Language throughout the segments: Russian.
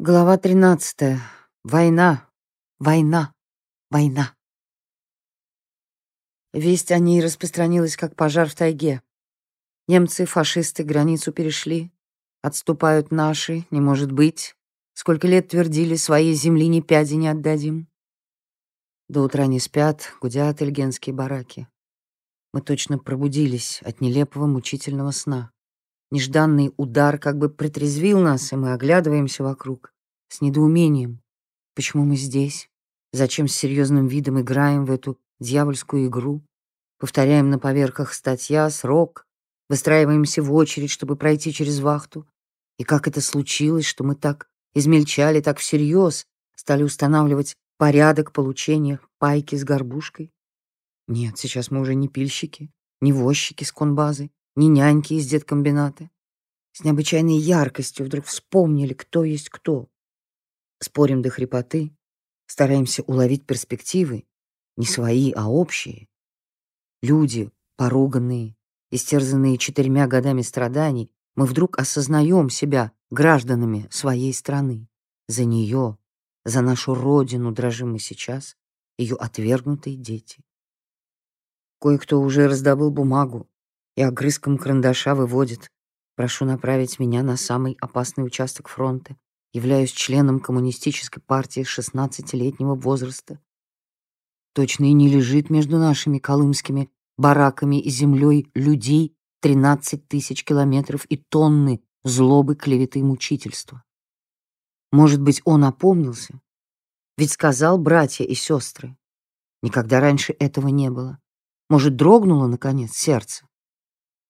Глава 13. Война, война, война. Весть о ней распространилась, как пожар в тайге. Немцы, фашисты границу перешли. Отступают наши, не может быть. Сколько лет твердили, своей земли ни пяди не отдадим. До утра не спят, гудят эльгенские бараки. Мы точно пробудились от нелепого мучительного сна. Нежданный удар как бы притрезвил нас, и мы оглядываемся вокруг с недоумением. Почему мы здесь? Зачем с серьезным видом играем в эту дьявольскую игру? Повторяем на поверхах статья, срок, выстраиваемся в очередь, чтобы пройти через вахту. И как это случилось, что мы так измельчали, так всерьез стали устанавливать порядок получения пайки с горбушкой? Нет, сейчас мы уже не пильщики, не возчики с конбазы, ни няньки из деткомбината. С необычайной яркостью вдруг вспомнили, кто есть кто. Спорим до хрипоты, стараемся уловить перспективы, не свои, а общие. Люди, поруганные, истерзанные четырьмя годами страданий, мы вдруг осознаем себя гражданами своей страны. За нее, за нашу родину дрожим мы сейчас, ее отвергнутые дети. Кое-кто уже раздобыл бумагу, и огрызком карандаша выводит. Прошу направить меня на самый опасный участок фронта. Являюсь членом коммунистической партии с 16-летнего возраста. Точно и не лежит между нашими колымскими бараками и землей людей 13 тысяч километров и тонны злобы, клеветы и мучительства. Может быть, он опомнился? Ведь сказал братья и сестры. Никогда раньше этого не было. Может, дрогнуло, наконец, сердце?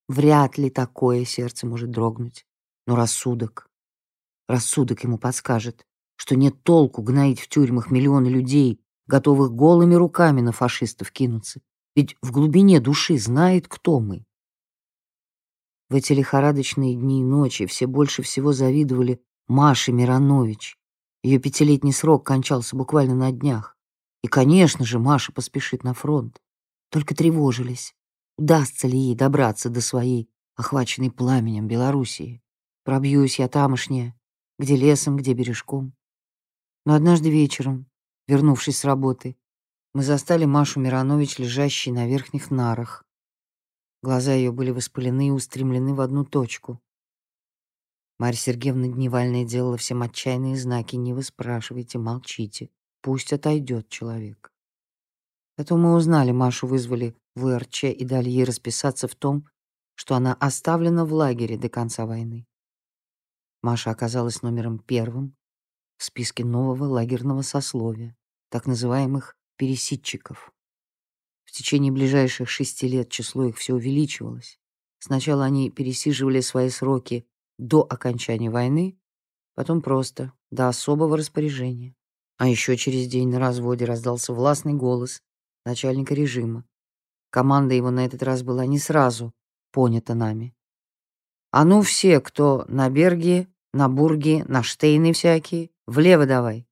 Вряд ли такое сердце может дрогнуть. Но рассудок, рассудок ему подскажет, что нет толку гноить в тюрьмах миллионы людей, готовых голыми руками на фашистов кинуться. Ведь в глубине души знает, кто мы. В эти лихорадочные дни и ночи все больше всего завидовали Маше Миронович. Ее пятилетний срок кончался буквально на днях. И, конечно же, Маша поспешит на фронт. Только тревожились. Удастся ли ей добраться до своей, охваченной пламенем Белоруссии? Пробьюсь я тамошняя, где лесом, где бережком. Но однажды вечером, вернувшись с работы, мы застали Машу Миронович, лежащей на верхних нарах. Глаза ее были воспалены и устремлены в одну точку. Марья Сергеевна Дневальная делала всем отчаянные знаки «Не вы спрашивайте, молчите, пусть отойдет человек». Потом мы узнали, Машу вызвали в УРЧ и дали ей расписаться в том, что она оставлена в лагере до конца войны. Маша оказалась номером первым в списке нового лагерного сословия, так называемых пересидчиков. В течение ближайших шести лет число их все увеличивалось. Сначала они пересиживали свои сроки до окончания войны, потом просто до особого распоряжения. А еще через день на разводе раздался властный голос начальника режима. Команда его на этот раз была не сразу понята нами. А ну все, кто на Берге, на Бурге, на Штейны всякие, влево давай.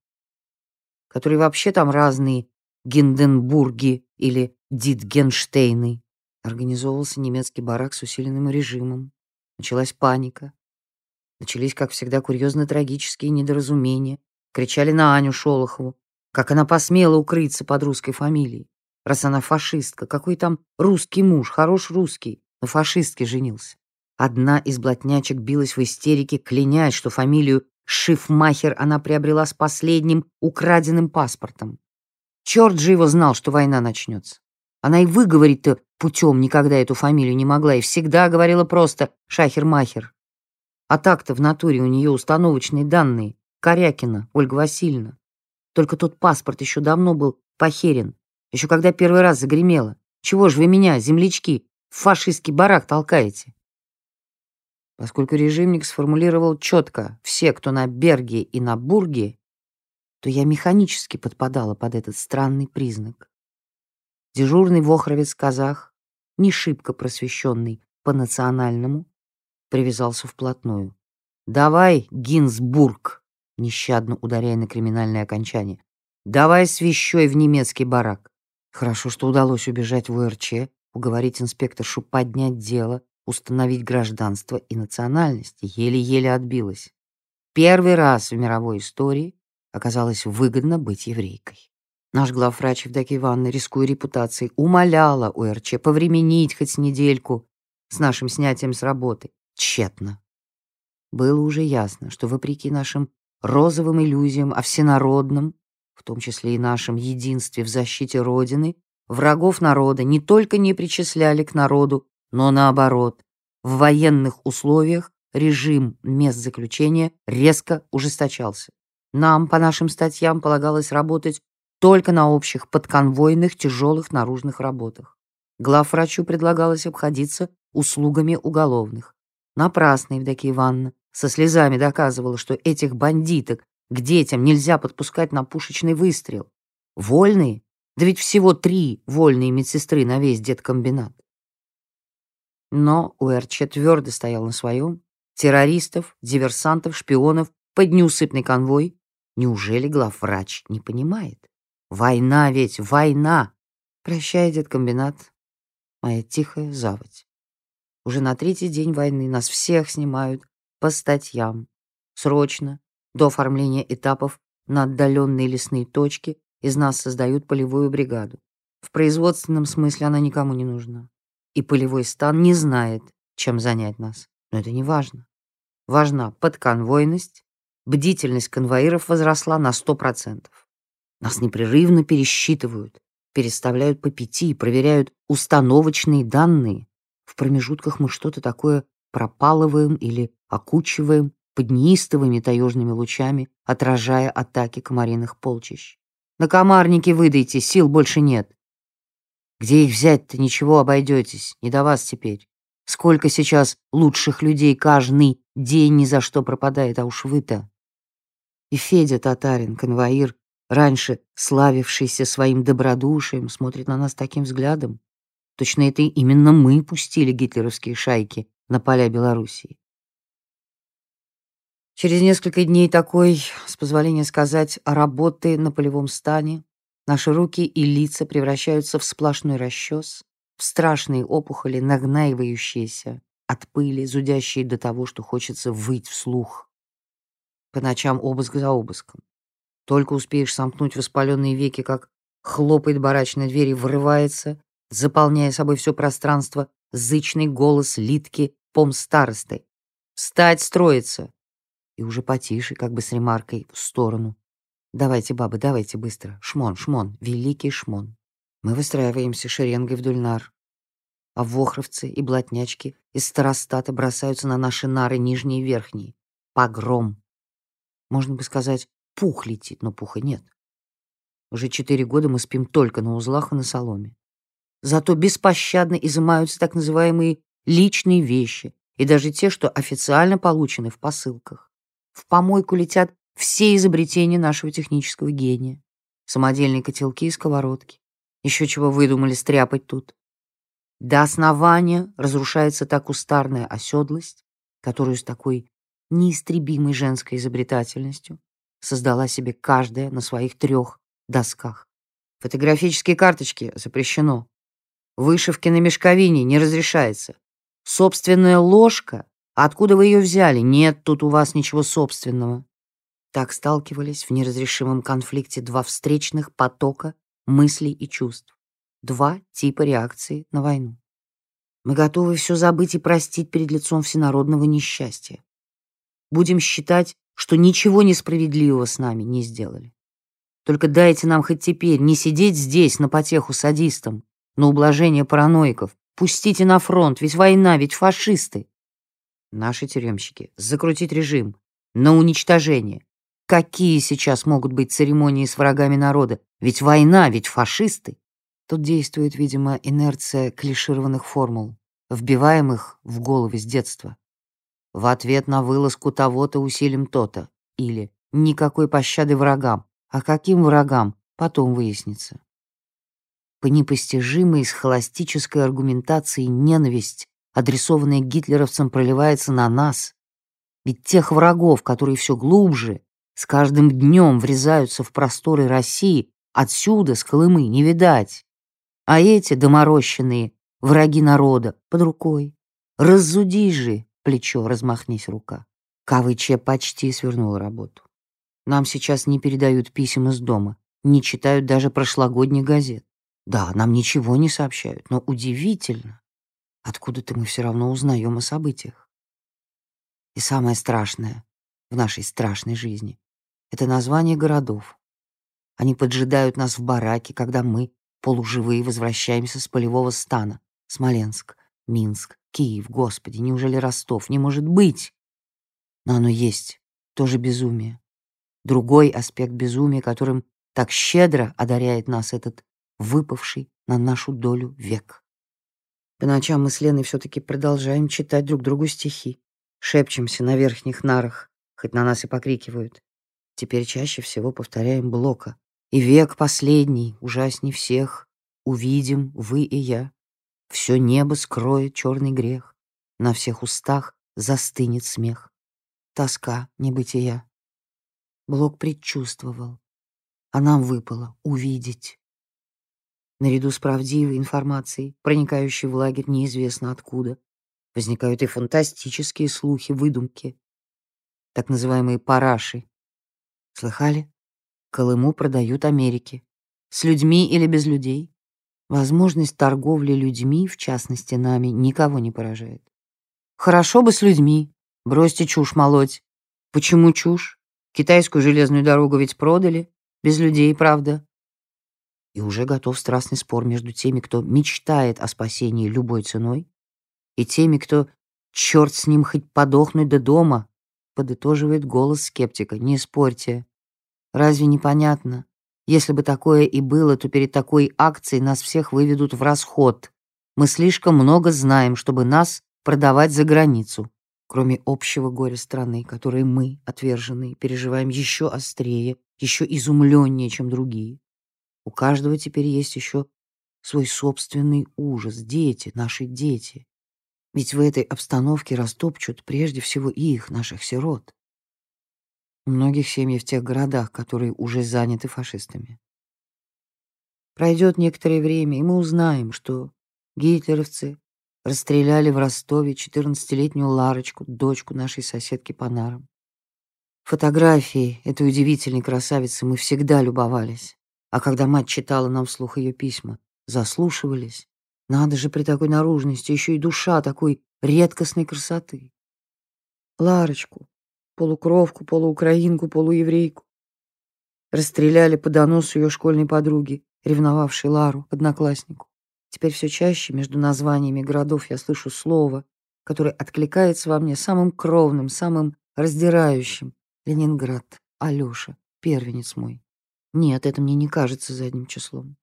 Которые вообще там разные Гинденбурги или Дитгенштейны. Организовывался немецкий барак с усиленным режимом. Началась паника. Начались, как всегда, курьезно-трагические недоразумения. Кричали на Аню Шолохову, как она посмела укрыться под русской фамилией раз она фашистка. Какой там русский муж, хорош русский, но фашистке женился. Одна из блатнячек билась в истерике, клянясь, что фамилию Шифмахер она приобрела с последним украденным паспортом. Черт же его знал, что война начнется. Она и выговорить-то путем никогда эту фамилию не могла и всегда говорила просто «Шахер-махер». А так-то в натуре у нее установочные данные. Корякина Ольга Васильевна. Только тот паспорт еще давно был похерен, еще когда первый раз загремело. Чего ж вы меня, землячки, в фашистский барак толкаете? Поскольку режимник сформулировал четко все, кто на Берге и на Бурге, то я механически подпадала под этот странный признак. Дежурный вохровец-казах, не шибко просвещенный по-национальному, привязался вплотную. «Давай, Гинзбург!» нещадно ударяя на криминальное окончание. «Давай с вещой в немецкий барак!» Хорошо, что удалось убежать в УРЧ, уговорить инспекторшу поднять дело, установить гражданство и национальность. Еле-еле отбилась. первый раз в мировой истории оказалось выгодно быть еврейкой. Наш главврач Евдокия Ивановна, рискуя репутацией, умоляла УРЧ повременить хоть недельку с нашим снятием с работы. Тщетно. Было уже ясно, что вопреки нашим розовым иллюзиям о всенародном, в том числе и нашем единстве в защите Родины, врагов народа не только не причисляли к народу, но наоборот, в военных условиях режим мест заключения резко ужесточался. Нам, по нашим статьям, полагалось работать только на общих подконвойных тяжелых наружных работах. Главврачу предлагалось обходиться услугами уголовных. Напрасно Евдокия Ивановна со слезами доказывала, что этих бандиток к детям нельзя подпускать на пушечный выстрел. Вольные? Да ведь всего три вольные медсестры на весь деткомбинат. Но УРЧ твердо стоял на своем. Террористов, диверсантов, шпионов под неусыпный конвой. Неужели главврач не понимает? Война ведь, война! Прощай, деткомбинат, моя тихая заводь. Уже на третий день войны нас всех снимают по статьям. Срочно, до оформления этапов на отдаленные лесные точки, из нас создают полевую бригаду. В производственном смысле она никому не нужна и полевой стан не знает, чем занять нас. Но это не важно. Важна подконвойность, бдительность конвоиров возросла на 100%. Нас непрерывно пересчитывают, переставляют по пяти, проверяют установочные данные. В промежутках мы что-то такое пропалываем или окучиваем под неистовыми таежными лучами, отражая атаки комариных полчищ. На комарники выдайте, сил больше нет. Где их взять-то ничего обойдетесь, не до вас теперь. Сколько сейчас лучших людей каждый день ни за что пропадает, а уж вы-то. И Федя Татарин, конвоир, раньше славившийся своим добродушием, смотрит на нас таким взглядом. Точно это именно мы пустили гитлеровские шайки на поля Белоруссии. Через несколько дней такой, с позволения сказать, работы на полевом стане Наши руки и лица превращаются в сплошной расчес, в страшные опухоли, нагнаивающиеся от пыли, зудящие до того, что хочется выть вслух. По ночам обыск за обыском. Только успеешь сомкнуть воспаленные веки, как хлопает барачная дверь и врывается, заполняя собой все пространство, зычный голос Литки, пом старосты. «Встать, строиться!» И уже потише, как бы с ремаркой, в сторону. Давайте, бабы, давайте быстро. Шмон, шмон, великий шмон. Мы выстраиваемся шеренгой вдоль нар. А вохровцы и блатнячки из старостата бросаются на наши нары нижние и верхние. Погром. Можно бы сказать, пух летит, но пуха нет. Уже четыре года мы спим только на узлах и на соломе. Зато беспощадно изымаются так называемые личные вещи и даже те, что официально получены в посылках. В помойку летят все изобретения нашего технического гения. Самодельные котелки и сковородки. Еще чего выдумали стряпать тут. До основания разрушается та кустарная оседлость, которую с такой неистребимой женской изобретательностью создала себе каждая на своих трех досках. Фотографические карточки запрещено. Вышивки на мешковине не разрешается. Собственная ложка, откуда вы ее взяли? Нет тут у вас ничего собственного. Так сталкивались в неразрешимом конфликте два встречных потока мыслей и чувств, два типа реакции на войну. Мы готовы все забыть и простить перед лицом всенародного несчастья. Будем считать, что ничего несправедливого с нами не сделали. Только дайте нам хоть теперь не сидеть здесь на потеху садистам, на ублажение параноиков. Пустите на фронт, ведь война, ведь фашисты. Наши тюремщики закрутить режим на уничтожение, Какие сейчас могут быть церемонии с врагами народа? Ведь война, ведь фашисты. Тут действует, видимо, инерция клишированных формул, вбиваемых в головы с детства. В ответ на вылазку того-то усилим то-то. Или никакой пощады врагам. А каким врагам, потом выяснится. По непостижимой схоластической аргументации ненависть, адресованная гитлеровцам, проливается на нас. Ведь тех врагов, которые все глубже с каждым днем врезаются в просторы России, отсюда, с Колымы, не видать. А эти доморощенные враги народа под рукой. Разуди же, плечо, размахнись рука. КВЧ почти свернула работу. Нам сейчас не передают писем из дома, не читают даже прошлогодних газет. Да, нам ничего не сообщают, но удивительно. Откуда-то мы все равно узнаем о событиях. И самое страшное в нашей страшной жизни — это название городов. Они поджидают нас в бараке, когда мы, полуживые, возвращаемся с полевого стана. Смоленск, Минск, Киев, Господи, неужели Ростов? Не может быть! Но оно есть, тоже безумие. Другой аспект безумия, которым так щедро одаряет нас этот выпавший на нашу долю век. По ночам мы с Леной все-таки продолжаем читать друг другу стихи, шепчемся на верхних нарах, хоть на нас и покрикивают. Теперь чаще всего повторяем Блока. И век последний, ужасней всех, увидим вы и я. Все небо скроет черный грех, на всех устах застынет смех тоска небытия. Блок предчувствовал, а нам выпало увидеть. Наряду с правдивой информацией, проникающей в лагерь неизвестно откуда, возникают и фантастические слухи, выдумки, так называемые параши. Слыхали? Колыму продают Америке. С людьми или без людей. Возможность торговли людьми, в частности нами, никого не поражает. Хорошо бы с людьми, Бросьте чушь молоть. Почему чушь? Китайскую железную дорогу ведь продали. Без людей, правда. И уже готов страстный спор между теми, кто мечтает о спасении любой ценой, и теми, кто, черт с ним, хоть подохнуть до дома, подытоживает голос скептика. Не спорьте. Разве непонятно? Если бы такое и было, то перед такой акцией нас всех выведут в расход. Мы слишком много знаем, чтобы нас продавать за границу кроме общего горя страны, которое мы, отверженные, переживаем еще острее, еще изумленнее, чем другие. У каждого теперь есть еще свой собственный ужас. Дети, наши дети. Ведь в этой обстановке растопчут прежде всего их, наших сирот. У многих семьи в тех городах, которые уже заняты фашистами. Пройдет некоторое время, и мы узнаем, что гитлеровцы Расстреляли в Ростове 14-летнюю Ларочку, дочку нашей соседки по нарам. Фотографии этой удивительной красавицы мы всегда любовались. А когда мать читала нам вслух ее письма, заслушивались. Надо же при такой наружности еще и душа такой редкостной красоты. Ларочку, полукровку, полуукраинку, полуеврейку. Расстреляли по доносу ее школьной подруги, ревновавшей Лару, однокласснику. Теперь все чаще между названиями городов я слышу слово, которое откликается во мне самым кровным, самым раздирающим. Ленинград, Алёша, первенец мой. Нет, это мне не кажется задним числом.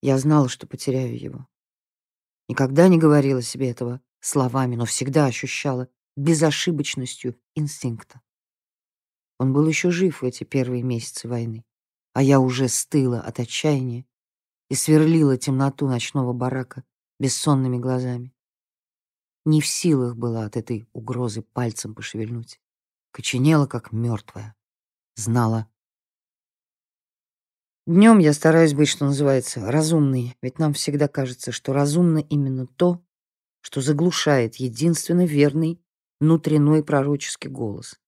Я знала, что потеряю его. Никогда не говорила себе этого словами, но всегда ощущала безошибочностью инстинкта. Он был еще жив в эти первые месяцы войны, а я уже стыла от отчаяния и сверлила темноту ночного барака бессонными глазами. Не в силах была от этой угрозы пальцем пошевельнуть. Коченела, как мертвая. Знала. Днем я стараюсь быть, что называется, разумной, ведь нам всегда кажется, что разумно именно то, что заглушает единственно верный внутренной пророческий голос.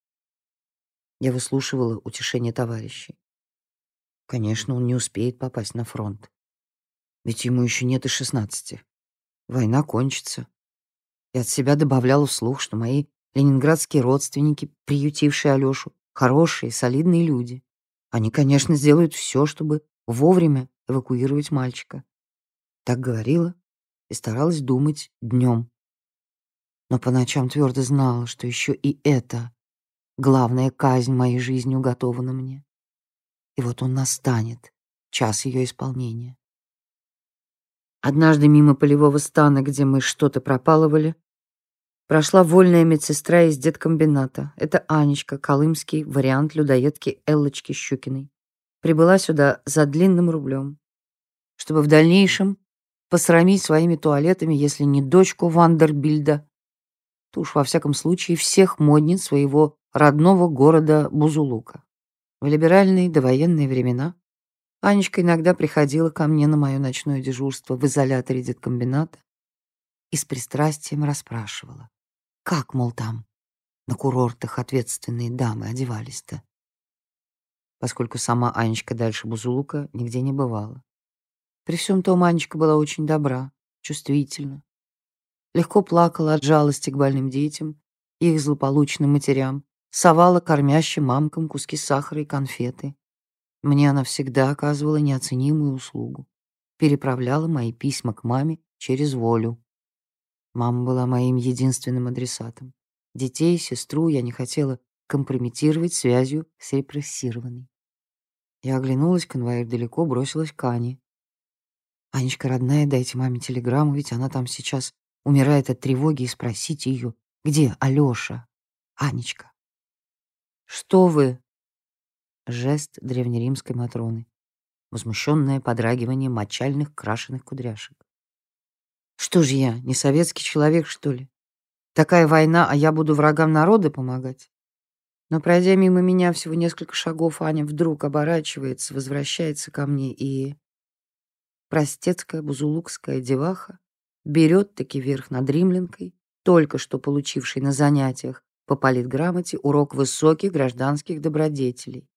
Я выслушивала утешение товарищей. Конечно, он не успеет попасть на фронт. Ведь ему еще нет и шестнадцати. Война кончится. И от себя добавляла вслух, что мои ленинградские родственники, приютившие Алёшу, хорошие, солидные люди. Они, конечно, сделают все, чтобы вовремя эвакуировать мальчика. Так говорила и старалась думать днем. Но по ночам твердо знала, что еще и это главная казнь моей жизни уготована мне. И вот он настанет, час ее исполнения. Однажды мимо полевого стана, где мы что-то пропалывали, прошла вольная медсестра из деткомбината. Это Анечка, колымский вариант людоедки Эллочки Щукиной. Прибыла сюда за длинным рублем, чтобы в дальнейшем посрамить своими туалетами, если не дочку Вандербильда, то уж во всяком случае всех модниц своего родного города Бузулука. В либеральные довоенные времена Анечка иногда приходила ко мне на мое ночное дежурство в изоляторе деткомбината и с пристрастием расспрашивала. Как, мол, там? на курортах ответственные дамы одевались-то? Поскольку сама Анечка дальше Бузулука нигде не бывала. При всем том Анечка была очень добра, чувствительна. Легко плакала от жалости к больным детям их злополучным матерям, совала кормящим мамкам куски сахара и конфеты. Мне она всегда оказывала неоценимую услугу. Переправляла мои письма к маме через волю. Мама была моим единственным адресатом. Детей, сестру я не хотела компрометировать связью с репрессированной. Я оглянулась, конвоир далеко, бросилась к Ане. «Анечка, родная, дайте маме телеграмму, ведь она там сейчас умирает от тревоги, и спросите ее, где Алёша? Анечка». «Что вы?» Жест древнеримской Матроны. Возмущенное подрагивание мочальных крашеных кудряшек. «Что же я, не советский человек, что ли? Такая война, а я буду врагам народа помогать?» Но, пройдя мимо меня всего несколько шагов, Аня вдруг оборачивается, возвращается ко мне и... Простецкая бузулукская деваха берет таки верх над римлянкой, только что получившей на занятиях по политграмоте урок высоких гражданских добродетелей.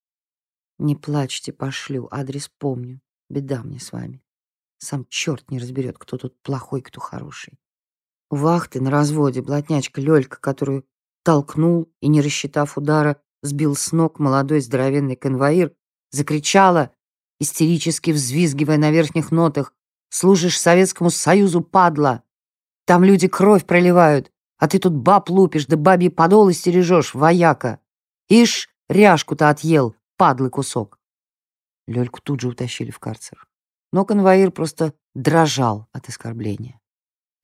Не плачьте, пошлю, адрес помню. Беда мне с вами. Сам черт не разберет, кто тут плохой, кто хороший. Вахты на разводе блатнячка Лёлька, которую толкнул и, не рассчитав удара, сбил с ног молодой здоровенный конвоир, закричала, истерически взвизгивая на верхних нотах, «Служишь Советскому Союзу, падла! Там люди кровь проливают, а ты тут баб лупишь, да бабьи подолы стережешь, вояка! Ишь, ряжку-то отъел, падлый кусок. Лёльку тут же утащили в карцер. Но конвоир просто дрожал от оскорбления.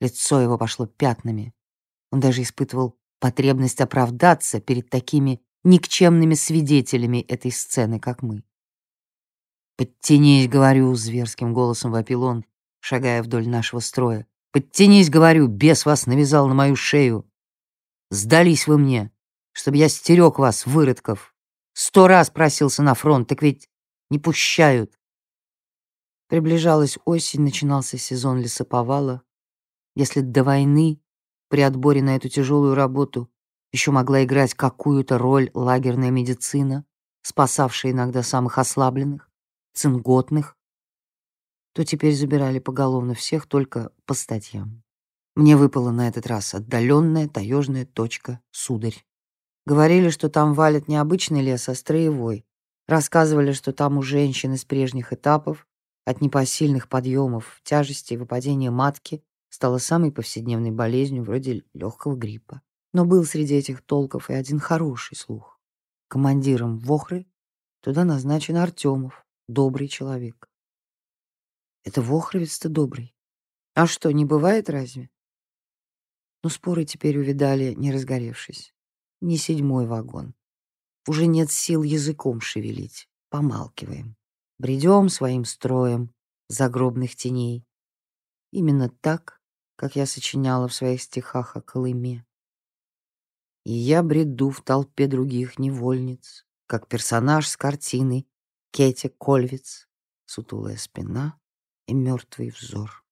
Лицо его пошло пятнами. Он даже испытывал потребность оправдаться перед такими никчемными свидетелями этой сцены, как мы. «Подтянись, — говорю, — зверским голосом вопил он, шагая вдоль нашего строя. Подтянись, — говорю, — бес вас навязал на мою шею. Сдались вы мне, чтобы я стерег вас, выродков. Сто раз просился на фронт, так ведь не пущают. Приближалась осень, начинался сезон лесоповала. Если до войны при отборе на эту тяжелую работу еще могла играть какую-то роль лагерная медицина, спасавшая иногда самых ослабленных, цинготных, то теперь забирали поголовно всех только по статьям. Мне выпала на этот раз отдаленная таежная точка, сударь. Говорили, что там валят не обычный лес, а строевой. Рассказывали, что там у женщин из прежних этапов от непосильных подъемов, тяжести и выпадения матки стало самой повседневной болезнью вроде легкого гриппа. Но был среди этих толков и один хороший слух. Командиром Вохры туда назначен Артемов, добрый человек. Это Вохровец-то добрый. А что, не бывает разве? Но споры теперь увидали, не разгоревшись не седьмой вагон. Уже нет сил языком шевелить. Помалкиваем. Бредем своим строем загробных теней. Именно так, как я сочиняла в своих стихах о Колыме. И я бреду в толпе других невольниц, как персонаж с картины Кетя Кольвиц, сутулая спина и мертвый взор.